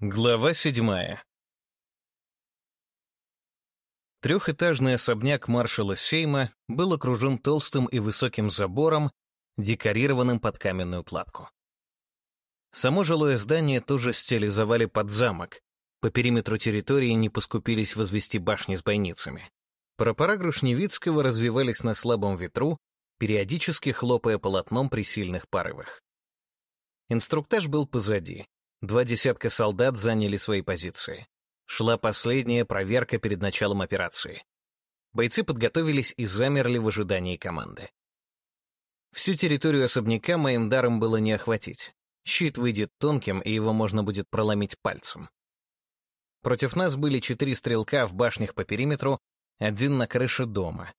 Глава седьмая Трехэтажный особняк маршала Сейма был окружен толстым и высоким забором, декорированным под каменную кладку. Само жилое здание тоже стилизовали под замок. По периметру территории не поскупились возвести башни с бойницами. Пропора Грушневицкого развивались на слабом ветру, периодически хлопая полотном при сильных порывах. Инструктаж был позади. Два десятка солдат заняли свои позиции. Шла последняя проверка перед началом операции. Бойцы подготовились и замерли в ожидании команды. Всю территорию особняка моим даром было не охватить. Щит выйдет тонким, и его можно будет проломить пальцем. Против нас были четыре стрелка в башнях по периметру, один на крыше дома.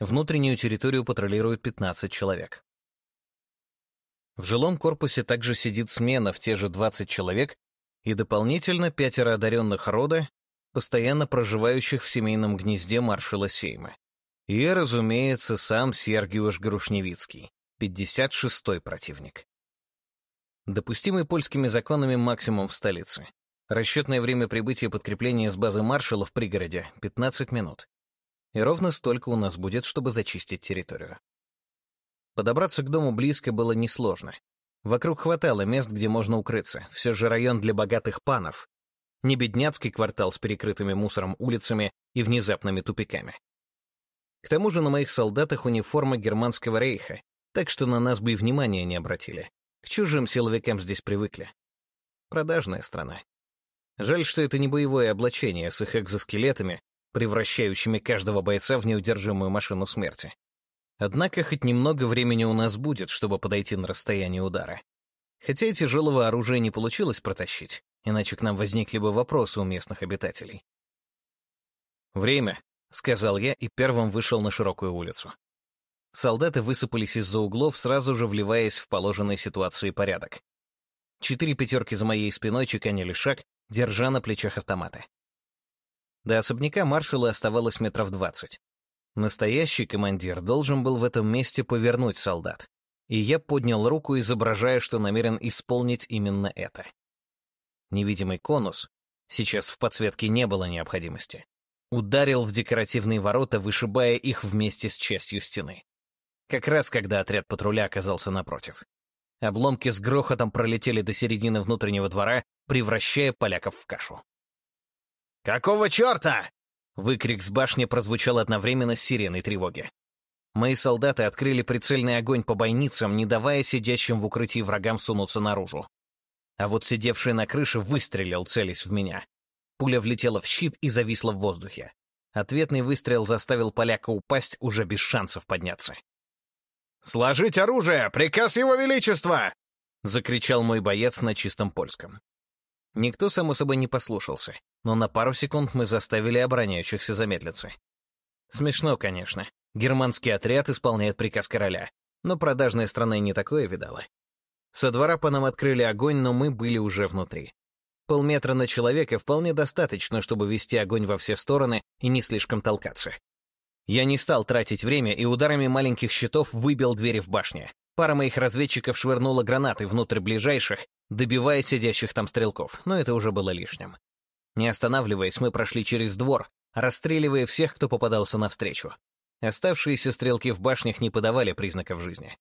Внутреннюю территорию патрулируют 15 человек. В жилом корпусе также сидит смена в те же 20 человек и дополнительно пятеро одаренных рода, постоянно проживающих в семейном гнезде маршала Сейма. И, разумеется, сам Сергиуш Грушневицкий, 56-й противник. Допустимый польскими законами максимум в столице. Расчетное время прибытия подкрепления с базы маршала в пригороде — 15 минут. И ровно столько у нас будет, чтобы зачистить территорию. Подобраться к дому близко было несложно. Вокруг хватало мест, где можно укрыться. Все же район для богатых панов. Не бедняцкий квартал с перекрытыми мусором улицами и внезапными тупиками. К тому же на моих солдатах униформа германского рейха, так что на нас бы и внимания не обратили. К чужим силовикам здесь привыкли. Продажная страна. Жаль, что это не боевое облачение с их экзоскелетами, превращающими каждого бойца в неудержимую машину смерти. Однако хоть немного времени у нас будет, чтобы подойти на расстояние удара. Хотя и тяжелого оружия не получилось протащить, иначе к нам возникли бы вопросы у местных обитателей. «Время», — сказал я и первым вышел на широкую улицу. Солдаты высыпались из-за углов, сразу же вливаясь в положенной ситуации порядок. Четыре пятерки за моей спиной чеканили шаг, держа на плечах автоматы. До особняка маршала оставалось метров двадцать. Настоящий командир должен был в этом месте повернуть солдат, и я поднял руку, изображая, что намерен исполнить именно это. Невидимый конус, сейчас в подсветке не было необходимости, ударил в декоративные ворота, вышибая их вместе с частью стены. Как раз когда отряд патруля оказался напротив. Обломки с грохотом пролетели до середины внутреннего двора, превращая поляков в кашу. «Какого черта?» Выкрик с башни прозвучал одновременно с сиреной тревоги. Мои солдаты открыли прицельный огонь по бойницам, не давая сидящим в укрытии врагам сунуться наружу. А вот сидевший на крыше выстрелил, целясь в меня. Пуля влетела в щит и зависла в воздухе. Ответный выстрел заставил поляка упасть уже без шансов подняться. «Сложить оружие! Приказ Его Величества!» — закричал мой боец на чистом польском. Никто, само собой, не послушался но на пару секунд мы заставили обороняющихся замедлиться. Смешно, конечно. Германский отряд исполняет приказ короля, но продажная страна не такое видала. Со двора по нам открыли огонь, но мы были уже внутри. Полметра на человека вполне достаточно, чтобы вести огонь во все стороны и не слишком толкаться. Я не стал тратить время и ударами маленьких щитов выбил двери в башне. Пара моих разведчиков швырнула гранаты внутрь ближайших, добивая сидящих там стрелков, но это уже было лишним. Не останавливаясь, мы прошли через двор, расстреливая всех, кто попадался навстречу. Оставшиеся стрелки в башнях не подавали признаков жизни.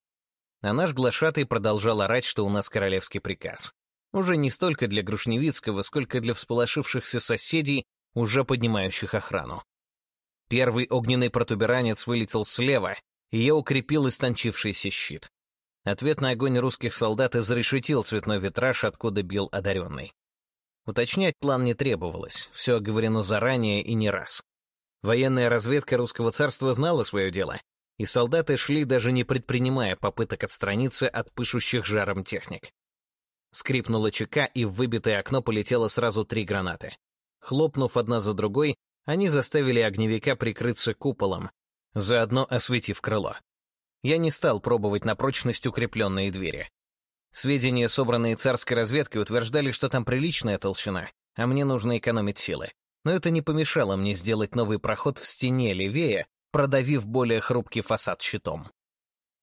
А наш глашатый продолжал орать, что у нас королевский приказ. Уже не столько для Грушневицкого, сколько для всполошившихся соседей, уже поднимающих охрану. Первый огненный протуберанец вылетел слева, и я укрепил истончившийся щит. Ответный огонь русских солдат изрешетил цветной витраж, откуда бил одаренный. Уточнять план не требовалось, все оговорено заранее и не раз. Военная разведка русского царства знала свое дело, и солдаты шли, даже не предпринимая попыток отстраниться от пышущих жаром техник. Скрипнула чека, и в выбитое окно полетело сразу три гранаты. Хлопнув одна за другой, они заставили огневика прикрыться куполом, заодно осветив крыло. Я не стал пробовать на прочность укрепленные двери. Сведения, собранные царской разведкой, утверждали, что там приличная толщина, а мне нужно экономить силы. Но это не помешало мне сделать новый проход в стене левее, продавив более хрупкий фасад щитом.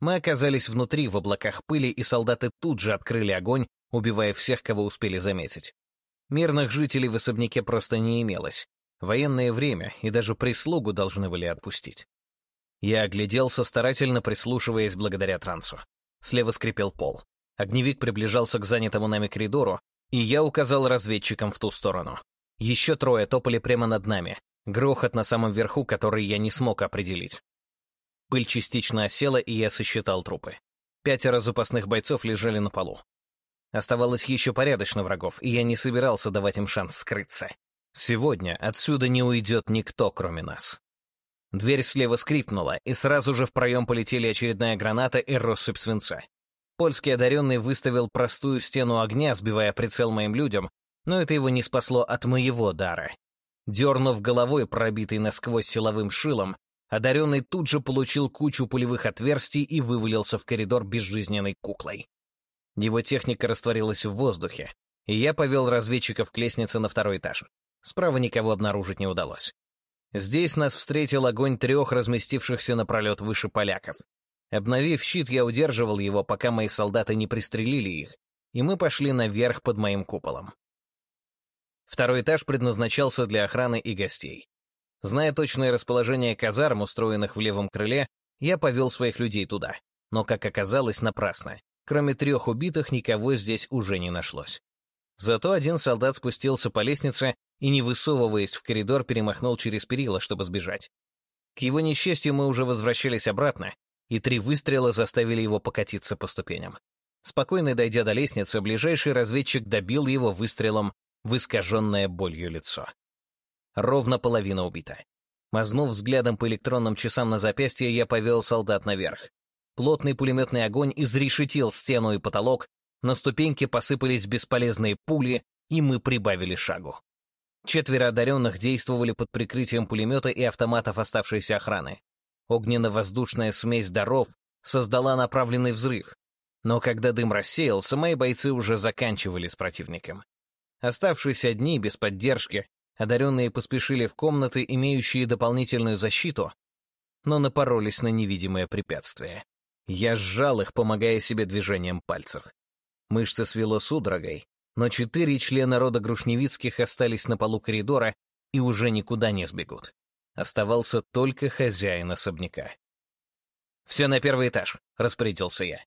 Мы оказались внутри, в облаках пыли, и солдаты тут же открыли огонь, убивая всех, кого успели заметить. Мирных жителей в особняке просто не имелось. Военное время, и даже прислугу должны были отпустить. Я огляделся, старательно прислушиваясь благодаря трансу. Слева скрипел пол. Огневик приближался к занятому нами коридору, и я указал разведчикам в ту сторону. Еще трое топали прямо над нами. Грохот на самом верху, который я не смог определить. Пыль частично осела, и я сосчитал трупы. Пятеро запасных бойцов лежали на полу. Оставалось еще порядочно врагов, и я не собирался давать им шанс скрыться. Сегодня отсюда не уйдет никто, кроме нас. Дверь слева скрипнула, и сразу же в проем полетели очередная граната и россыпь свинца. Польский одаренный выставил простую стену огня, сбивая прицел моим людям, но это его не спасло от моего дара. Дернув головой, пробитой насквозь силовым шилом, одаренный тут же получил кучу пулевых отверстий и вывалился в коридор безжизненной куклой. Его техника растворилась в воздухе, и я повел разведчиков к лестнице на второй этаж. Справа никого обнаружить не удалось. Здесь нас встретил огонь трех разместившихся напролет выше поляков. Обновив щит, я удерживал его, пока мои солдаты не пристрелили их, и мы пошли наверх под моим куполом. Второй этаж предназначался для охраны и гостей. Зная точное расположение казарм, устроенных в левом крыле, я повел своих людей туда. Но, как оказалось, напрасно. Кроме трех убитых, никого здесь уже не нашлось. Зато один солдат спустился по лестнице и, не высовываясь в коридор, перемахнул через перила, чтобы сбежать. К его несчастью, мы уже возвращались обратно, и три выстрела заставили его покатиться по ступеням. Спокойно дойдя до лестницы, ближайший разведчик добил его выстрелом в искаженное болью лицо. Ровно половина убита. Мазнув взглядом по электронным часам на запястье, я повел солдат наверх. Плотный пулеметный огонь изрешетил стену и потолок, на ступеньки посыпались бесполезные пули, и мы прибавили шагу. Четверо одаренных действовали под прикрытием пулемета и автоматов оставшейся охраны. Огненно-воздушная смесь даров создала направленный взрыв. Но когда дым рассеялся, мои бойцы уже заканчивали с противником. Оставшись одни, без поддержки, одаренные поспешили в комнаты, имеющие дополнительную защиту, но напоролись на невидимое препятствие. Я сжал их, помогая себе движением пальцев. Мышцы свело судорогой, но четыре члена рода Грушневицких остались на полу коридора и уже никуда не сбегут. Оставался только хозяин особняка. «Все на первый этаж», — распорядился я.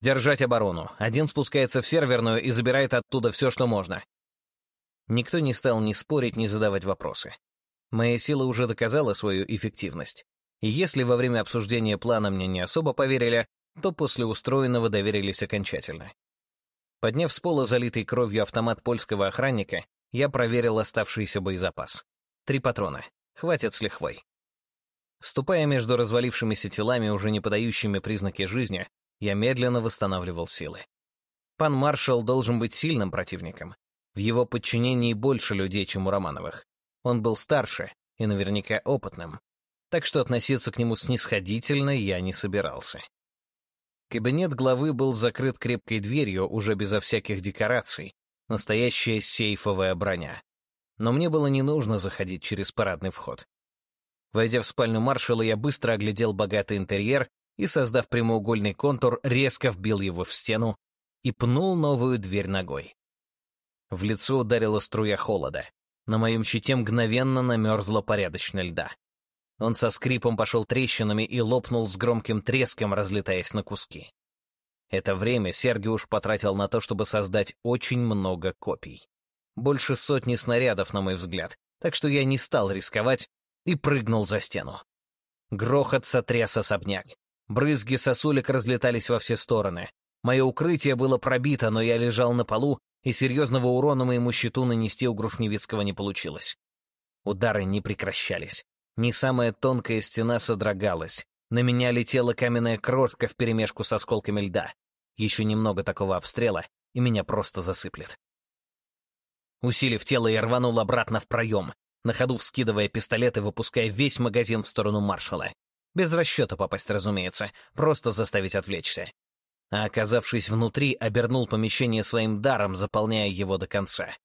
«Держать оборону. Один спускается в серверную и забирает оттуда все, что можно». Никто не стал ни спорить, ни задавать вопросы. Моя сила уже доказала свою эффективность. И если во время обсуждения плана мне не особо поверили, то после устроенного доверились окончательно. Подняв с пола залитый кровью автомат польского охранника, я проверил оставшийся боезапас. Три патрона. Хватит с лихвой. Ступая между развалившимися телами, уже не подающими признаки жизни, я медленно восстанавливал силы. Пан маршал должен быть сильным противником. В его подчинении больше людей, чем у Романовых. Он был старше и наверняка опытным, так что относиться к нему снисходительно я не собирался. Кабинет главы был закрыт крепкой дверью, уже безо всяких декораций, настоящая сейфовая броня. Но мне было не нужно заходить через парадный вход. Войдя в спальню маршала, я быстро оглядел богатый интерьер и, создав прямоугольный контур, резко вбил его в стену и пнул новую дверь ногой. В лицо ударила струя холода. На моем щите мгновенно намерзла порядочно льда. Он со скрипом пошел трещинами и лопнул с громким треском, разлетаясь на куски. Это время Сергиуш потратил на то, чтобы создать очень много копий. Больше сотни снарядов, на мой взгляд, так что я не стал рисковать и прыгнул за стену. Грохот сотряс особняк. Брызги сосулек разлетались во все стороны. Мое укрытие было пробито, но я лежал на полу, и серьезного урона моему щиту нанести у Грушневицкого не получилось. Удары не прекращались. Не самая тонкая стена содрогалась. На меня летела каменная крошка вперемешку с осколками льда. Еще немного такого обстрела, и меня просто засыплет. Усилив тело, я рванул обратно в проем, на ходу вскидывая пистолет и выпуская весь магазин в сторону маршала. Без расчета попасть, разумеется, просто заставить отвлечься. А оказавшись внутри, обернул помещение своим даром, заполняя его до конца.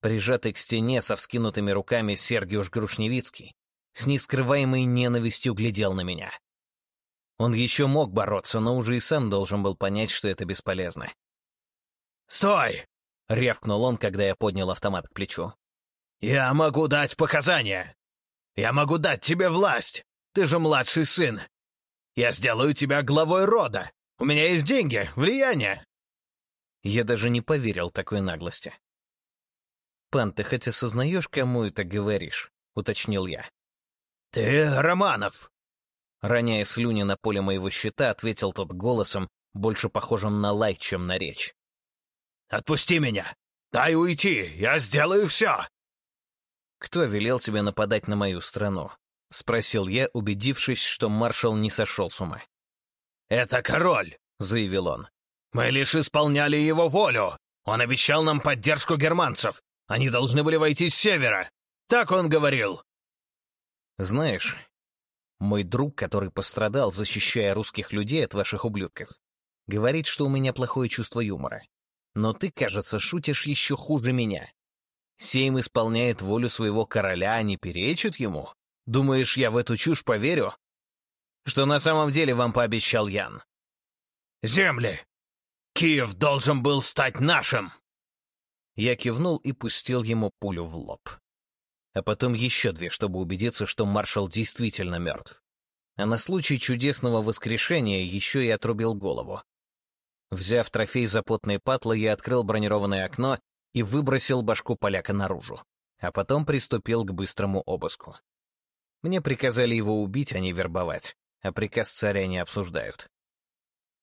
Прижатый к стене со вскинутыми руками Сергиуш Грушневицкий с нескрываемой ненавистью глядел на меня. Он еще мог бороться, но уже и сам должен был понять, что это бесполезно. «Стой!» — рявкнул он, когда я поднял автомат к плечу. «Я могу дать показания! Я могу дать тебе власть! Ты же младший сын! Я сделаю тебя главой рода! У меня есть деньги, влияние!» Я даже не поверил такой наглости. «Пан, ты хоть осознаешь, кому это говоришь?» — уточнил я. «Ты Романов!» Роняя слюни на поле моего щита, ответил тот голосом, больше похожим на лай, чем на речь. «Отпусти меня! Дай уйти! Я сделаю все!» «Кто велел тебе нападать на мою страну?» — спросил я, убедившись, что маршал не сошел с ума. «Это король!» — заявил он. «Мы лишь исполняли его волю! Он обещал нам поддержку германцев! Они должны были войти с севера! Так он говорил!» «Знаешь, мой друг, который пострадал, защищая русских людей от ваших ублюдков, говорит, что у меня плохое чувство юмора. Но ты, кажется, шутишь еще хуже меня. Сейм исполняет волю своего короля, а не перечит ему? Думаешь, я в эту чушь поверю? Что на самом деле вам пообещал Ян? Земли! Киев должен был стать нашим!» Я кивнул и пустил ему пулю в лоб. А потом еще две, чтобы убедиться, что маршал действительно мертв. А на случай чудесного воскрешения еще и отрубил голову. Взяв трофей за потные патлы, я открыл бронированное окно и выбросил башку поляка наружу, а потом приступил к быстрому обыску. Мне приказали его убить, а не вербовать, а приказ царя не обсуждают.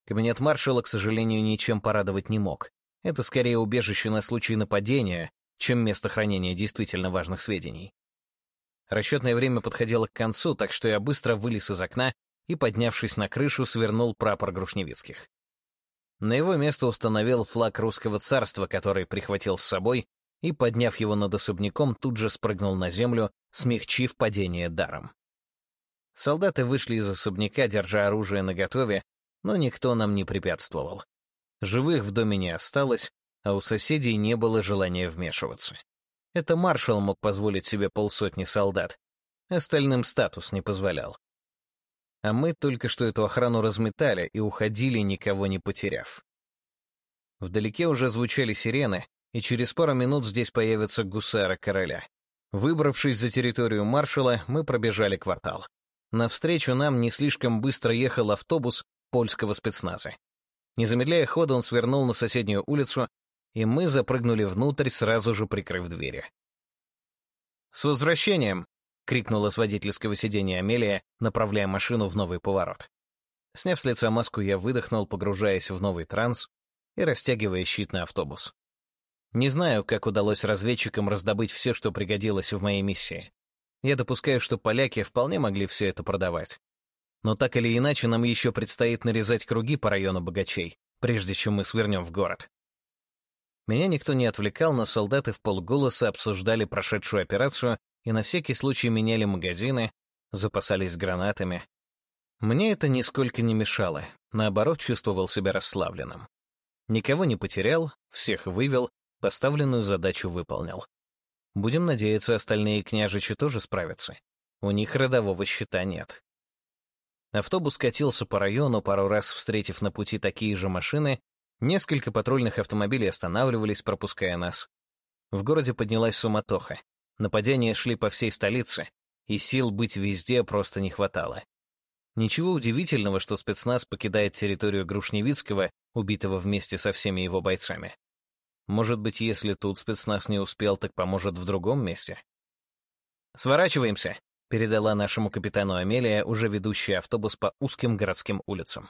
Кабинет маршала, к сожалению, ничем порадовать не мог. Это скорее убежище на случай нападения, чем место хранения действительно важных сведений. Расчетное время подходило к концу, так что я быстро вылез из окна и, поднявшись на крышу, свернул прапор Грушневицких. На его место установил флаг русского царства, который прихватил с собой, и, подняв его над особняком, тут же спрыгнул на землю, смягчив падение даром. Солдаты вышли из особняка, держа оружие наготове, но никто нам не препятствовал. Живых в доме не осталось, а у соседей не было желания вмешиваться. Это маршал мог позволить себе полсотни солдат, остальным статус не позволял. А мы только что эту охрану разметали и уходили, никого не потеряв. Вдалеке уже звучали сирены, и через пару минут здесь появятся гусары короля. Выбравшись за территорию маршала, мы пробежали квартал. Навстречу нам не слишком быстро ехал автобус польского спецназа. Не замедляя хода, он свернул на соседнюю улицу, и мы запрыгнули внутрь, сразу же прикрыв двери. «С возвращением!» — крикнула с водительского сиденья Амелия, направляя машину в новый поворот. Сняв с лица маску, я выдохнул, погружаясь в новый транс и растягивая щит на автобус. Не знаю, как удалось разведчикам раздобыть все, что пригодилось в моей миссии. Я допускаю, что поляки вполне могли все это продавать. Но так или иначе, нам еще предстоит нарезать круги по району богачей, прежде чем мы свернем в город. Меня никто не отвлекал, но солдаты в полголоса обсуждали прошедшую операцию и на всякий случай меняли магазины, запасались гранатами. Мне это нисколько не мешало, наоборот, чувствовал себя расслабленным. Никого не потерял, всех вывел, поставленную задачу выполнил. Будем надеяться, остальные княжичи тоже справятся. У них родового счета нет. Автобус катился по району, пару раз встретив на пути такие же машины, несколько патрульных автомобилей останавливались, пропуская нас. В городе поднялась суматоха. Нападения шли по всей столице, и сил быть везде просто не хватало. Ничего удивительного, что спецназ покидает территорию Грушневицкого, убитого вместе со всеми его бойцами. Может быть, если тут спецназ не успел, так поможет в другом месте? «Сворачиваемся», — передала нашему капитану Амелия, уже ведущая автобус по узким городским улицам.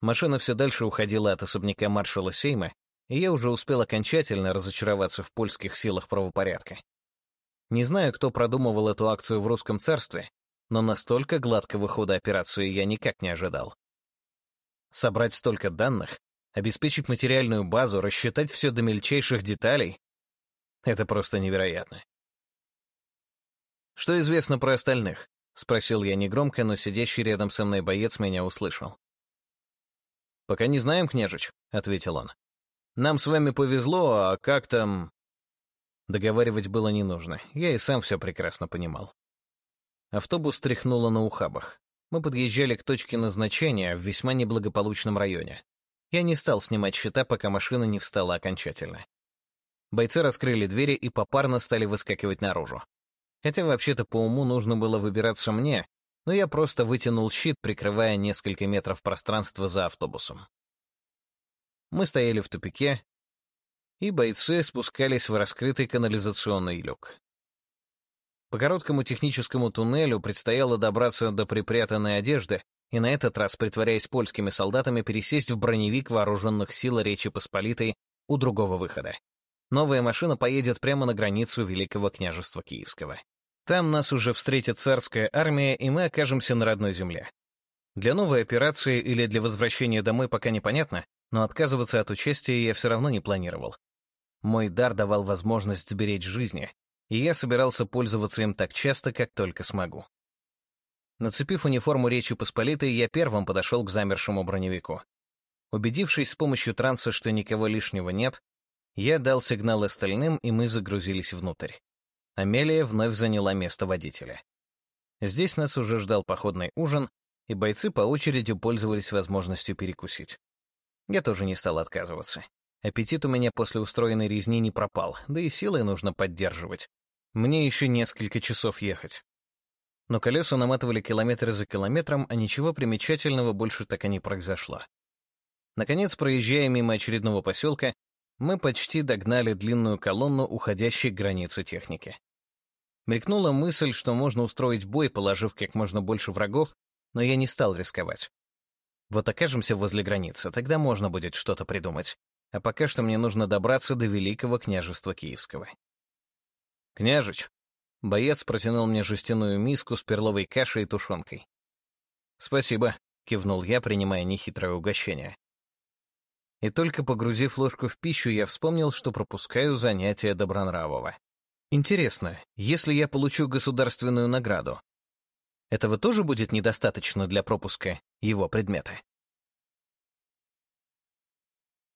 Машина все дальше уходила от особняка маршала Сейма, и я уже успел окончательно разочароваться в польских силах правопорядка. Не знаю, кто продумывал эту акцию в русском царстве, но настолько гладкого хода операции я никак не ожидал. Собрать столько данных, обеспечить материальную базу, рассчитать все до мельчайших деталей — это просто невероятно. «Что известно про остальных?» — спросил я негромко, но сидящий рядом со мной боец меня услышал. «Пока не знаем, княжич», — ответил он. «Нам с вами повезло, а как там...» Договаривать было не нужно, я и сам все прекрасно понимал. Автобус тряхнуло на ухабах. Мы подъезжали к точке назначения в весьма неблагополучном районе. Я не стал снимать счета, пока машина не встала окончательно. Бойцы раскрыли двери и попарно стали выскакивать наружу. Хотя вообще-то по уму нужно было выбираться мне, но я просто вытянул щит, прикрывая несколько метров пространства за автобусом. Мы стояли в тупике, и бойцы спускались в раскрытый канализационный люк. По короткому техническому туннелю предстояло добраться до припрятанной одежды и на этот раз, притворяясь польскими солдатами, пересесть в броневик вооруженных сил Речи Посполитой у другого выхода. Новая машина поедет прямо на границу Великого княжества Киевского. Там нас уже встретит царская армия, и мы окажемся на родной земле. Для новой операции или для возвращения домой пока непонятно, но отказываться от участия я все равно не планировал. Мой дар давал возможность сберечь жизни, и я собирался пользоваться им так часто, как только смогу. Нацепив униформу Речи Посполитой, я первым подошел к замершему броневику. Убедившись с помощью транса, что никого лишнего нет, я дал сигнал остальным, и мы загрузились внутрь. Амелия вновь заняла место водителя. Здесь нас уже ждал походный ужин, и бойцы по очереди пользовались возможностью перекусить. Я тоже не стал отказываться. Аппетит у меня после устроенной резни не пропал, да и силой нужно поддерживать. Мне еще несколько часов ехать. Но колеса наматывали километр за километром, а ничего примечательного больше так и не произошло. Наконец, проезжая мимо очередного поселка, мы почти догнали длинную колонну, уходящей к границе техники. Мелькнула мысль, что можно устроить бой, положив как можно больше врагов, но я не стал рисковать. Вот окажемся возле границы, тогда можно будет что-то придумать. А пока что мне нужно добраться до Великого княжества Киевского. «Княжич!» Боец протянул мне жестяную миску с перловой кашей и тушенкой. «Спасибо», — кивнул я, принимая нехитрое угощение. И только погрузив ложку в пищу, я вспомнил, что пропускаю занятия Добронравова. Интересно, если я получу государственную награду, этого тоже будет недостаточно для пропуска его предмета?